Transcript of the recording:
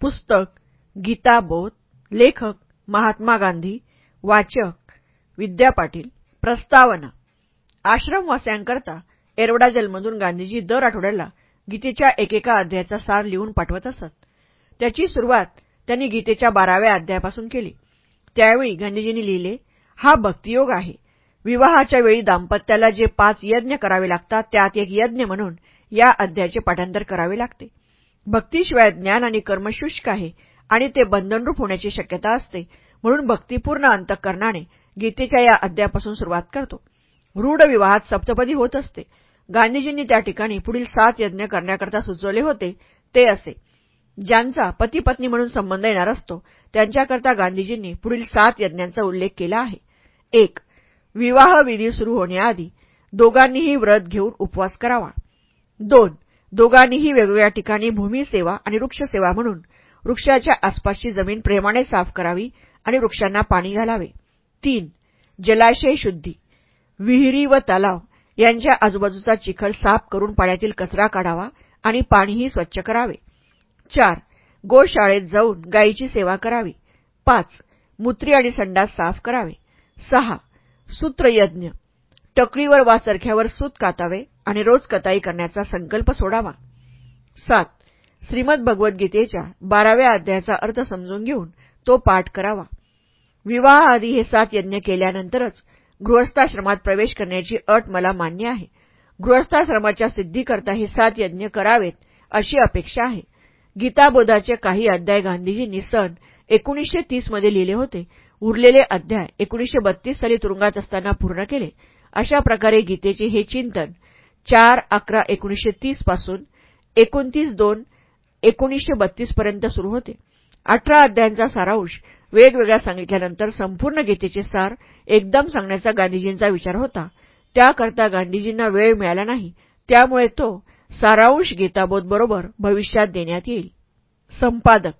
पुस्तक गीताबोध लेखक महात्मा गांधी वाचक विद्या पाटील प्रस्तावना. आश्रमवासियांकरता एरवडा जलमधून गांधीजी दर आठवड्याला गीतेच्या एकेका अध्यायाचा सार लिहून पाठवत असत. त्याची सुरुवात त्यांनी गीतेच्या बाराव्या अध्यायापासून केली. त्यावेळी गांधीजींनी लिहिले हा भक्तियोग आहे. विवाहाच्या वेळी दाम्पत्याला जे पाच यज्ञ करावे लागतात त्यात एक यज्ञ म्हणून या अध्यायाचे पाठांतर करावे लागते. भक्तीशिवाय ज्ञान आणि कर्म शुष्क आहे आणि ते बंधनरूप होण्याची शक्यता असते. म्हणून भक्तिपूर्ण अंतःकरणाने गीतेच्या या अध्यायापासून सुरुवात करतो. रूढ विवाहात सप्तपदी होत असते. गांधीजींनी त्या ठिकाणी पुढील सात यज्ञ करण्याकरता सुचवले होते ते असे. ज्यांचा पती पत्नी म्हणून संबंध येणार असतो त्यांच्याकरता गांधीजींनी पुढील सात यज्ञांचा उल्लेख केला आहे. एक विवाह विधी सुरू होण्याआधी दोघांनीही व्रत घेऊन उपवास करावा. दोन दोघांनीही वेगवेगळ्या ठिकाणी भूमीसेवा आणि वृक्षसेवा म्हणून वृक्षाच्या आसपासची जमीन प्रेमाने साफ करावी आणि वृक्षांना पाणी घालावे. तीन जलाशय शुद्धी. विहिरी व तलाव यांच्या आजूबाजूचा चिखल साफ करून पाण्यातील कचरा काढावा आणि पाणीही स्वच्छ करावे. चार गोशाळेत जाऊन गायीची सेवा करावी. पाच मूत्री आणि संडास साफ करावे. सहा सूत्रयज्ञ. टकळीवर वा चरख्यावर सूत कातावे आणि रोज कताई करण्याचा संकल्प सोडावा. सात श्रीमद भगवद्गीतेच्या बाराव्या अध्यायाचा अर्थ समजून घेऊन तो पाठ करावा. विवाह विवाहाआधी हे सात यज्ञ केल्यानंतरच गृहस्थाश्रमात प्रवेश करण्याची अट मला मान्य आहे. गृहस्थाश्रमाच्या सिद्धीकरता हे सात यज्ञ करावेत अशी अपेक्षा आहे. गीताबोधाचे काही अध्याय गांधीजींनी सन एकोणीसशे तीसमध्ये लिहिले होते. उरलेले अध्याय एकोणीसशे बत्तीस साली तुरुंगात असताना पूर्ण केले. अशा प्रकारे गीतेचे हे चिंतन चार अकरा एकोणीसशे तीसपासून एकोणतीस दोन एकोणीसशे बत्तीस पर्यंत सुरू होते. अठरा अध्यायांचा सारांश वेगवेगळ्या सांगितल्यानंतर संपूर्ण गीतेचे सार एकदम सांगण्याचा गांधीजींचा विचार होता. त्याकरता गांधीजींना वेळ मिळाला नाही. त्यामुळे तो सारांश गीताबोधबरोबर भविष्यात देण्यात येईल. संपादक